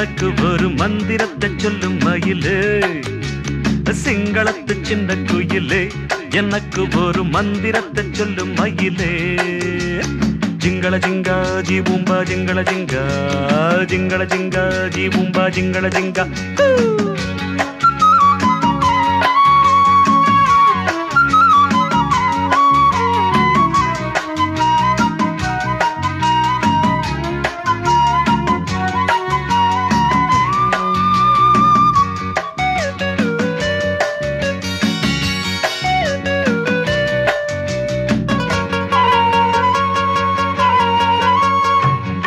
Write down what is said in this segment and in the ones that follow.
உனக்கு ஒரு மந்திரத்தை சொல்லும் மயிலே. சிங்களத்து சின்ன குயிலே எனக்கு ஒரு மந்திரத்தை சொல்லும் மயிலே. ஜிங்கள ஜிங்கா ஜீபூம்பா ஜிங்கள ஜிங்கா. ஜிங்கள ஜிங்கா ஜீபூம்பா ஜிங்கள ஜிங்கா.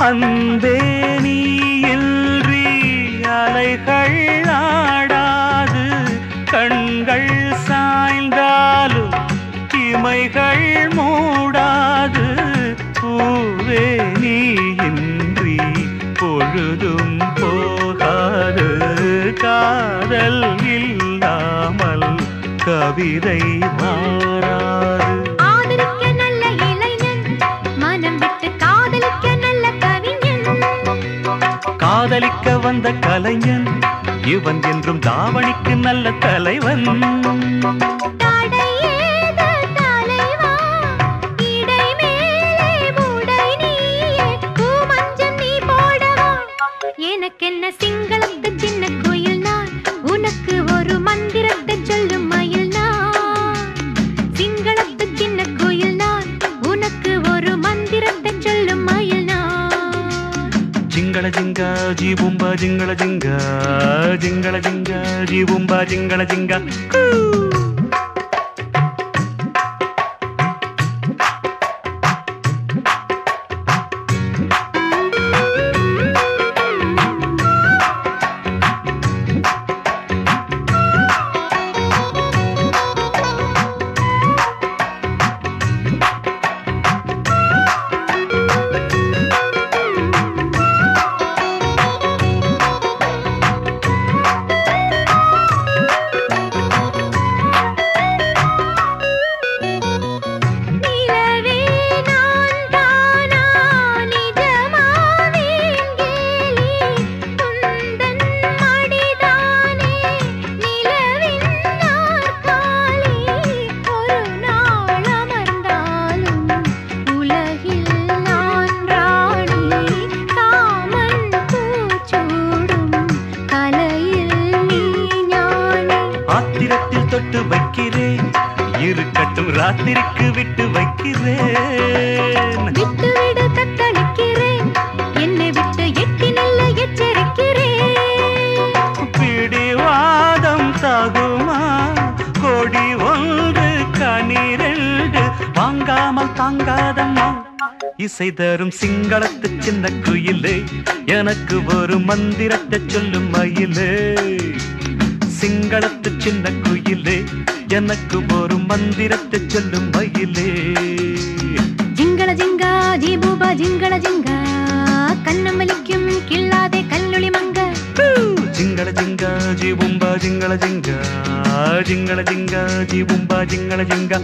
அன்பே நீ இன்றி அலைகள் ஆடாது. கண்கள் சாய்ந்தாலும் இமைகள் மூடாது. பூவே நீ இன்றி பொழுதும் போகாது. காதல் இல்லாமல் கவிதை மாறாது காதலிக்க வந்த கலைஞன் இவன் என்றும் தாவணிக்கு நல்ல தலைவன். எனக்கென்ன சிங்களத்து சின்ன ஜிங்கா ஜீபும்பா ஜிங்கள ஜிங்கா ஜிங்கள ஜிங்கா ஜீபும்பா ஜிங்கள இருக்கட்டும் ராத்திரிக்கு விட்டு வைக்கிறேன். விட்டுவிடு தத்தளிக்கிறேன். என்னை விட்டு எட்டி நல்ல எச்சரிக்கிறேன். பிடிவாதம் தாகுமா? கொடி ஒன்று கனிரெண்டு. வாங்காமல் தாங்காதம்மா. இசை தரும் சிங்களத்து சின்ன குயிலே எனக்கு ஒரு மந்திரத்தை சொல்லும் மயிலே. சிங்களத்து சின்ன குயிலே எனக்கு ஒரு மந்திரத்தை சொல்லும் மயிலே. ஜிங்கள ஜிங்கா ஜீபூபா ஜிங்கள ஜிங்கா கண்ணமலிக்கும் கிள்ளாதே கல்லுளி மங்க. ஜிங்கள ஜிங்கா ஜீபும்பா ஜிங்கள ஜிங்கா ஜிங்கள ஜிங்கா ஜீபும்பா ஜிங்கள ஜிங்கா.